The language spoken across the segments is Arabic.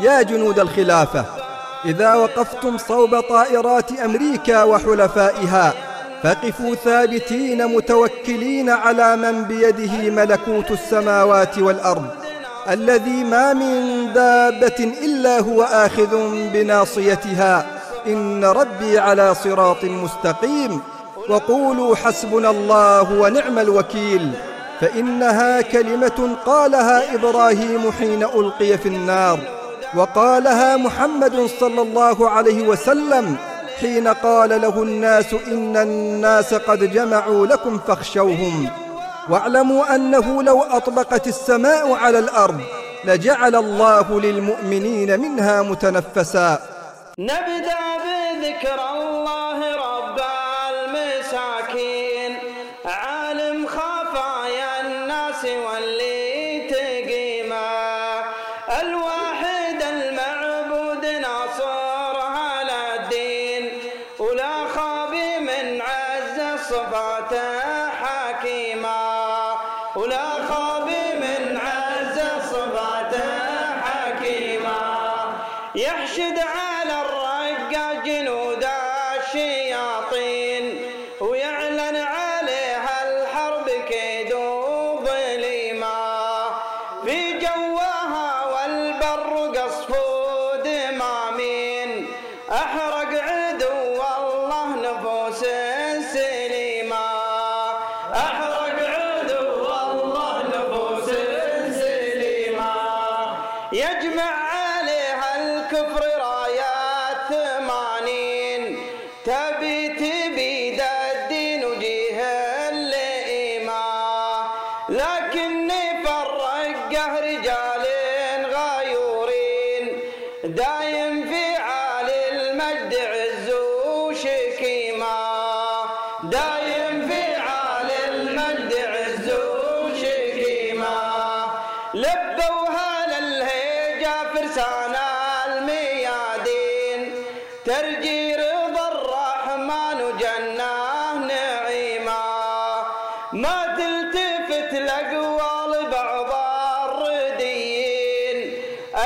يا جنود الخلافة إذا وقفتم صوب طائرات أمريكا وحلفائها فقفوا ثابتين متوكلين على من بيده ملكوت السماوات والأرض الذي ما من دابة إلا هو آخذ بناصيتها إن ربي على صراط مستقيم وقولوا حسبنا الله ونعم الوكيل. فإنها كلمة قالها إبراهيم حين ألقي في النار وقالها محمد صلى الله عليه وسلم حين قال له الناس إن الناس قد جمعوا لكم فاخشوهم واعلموا أنه لو أطبقت السماء على الأرض لجعل الله للمؤمنين منها متنفسا. نبدأ بذكر الله. الواحد المعبود ناصر على الدين ولا خابي من عز صفاته حكيما. ولا خابي من عز صفاته حكيما. يحشد على الرقة جنود أحرق عدو الله نفوس سليما أحرق عدو الله نفوس سليما يجمع عليها الكفر رايات ثمانين. تبي تبيد الدين وجيه اللئيمة. لكني فرقه رجال غيورين دايم ترجي رضا الرحمن وجناه نعيما. ما تلتفت لأقوال بعض الرديين.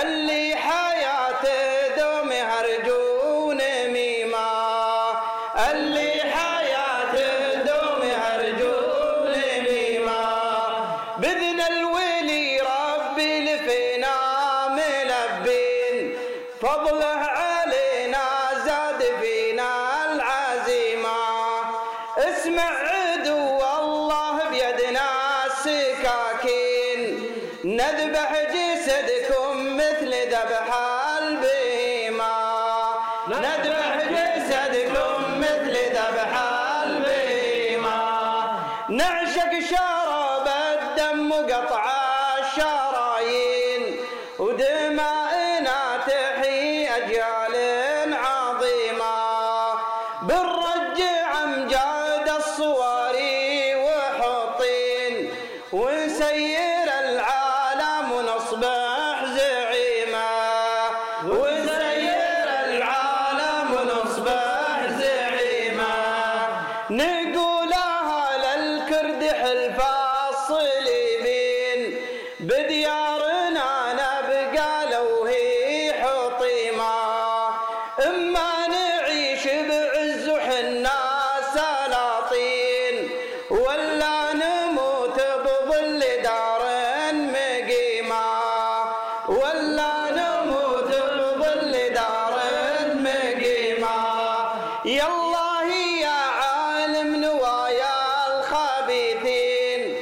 اللي حياته دوم يهرجون ميما. اللي حياته دوم يهرجون ميما. بذن الولي ربي لفينا ملبين. فضله عدو الله بيدنا السكاكين نذبح جسدكم مثل ذبح البهيمة نذبح جسدكم مثل ذبح البهيمة نعشق شراب الدم وقطع الشرايين ونسير العالم ونصبح زعيمة ونسير العالم ونصبح زعيمة يا الله يا عالم نوايا الخبيثين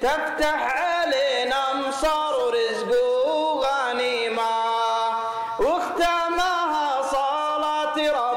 تفتح علينا مصار ورزق وغنيمة واختمها صلاة رب